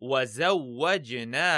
وزوجناهم.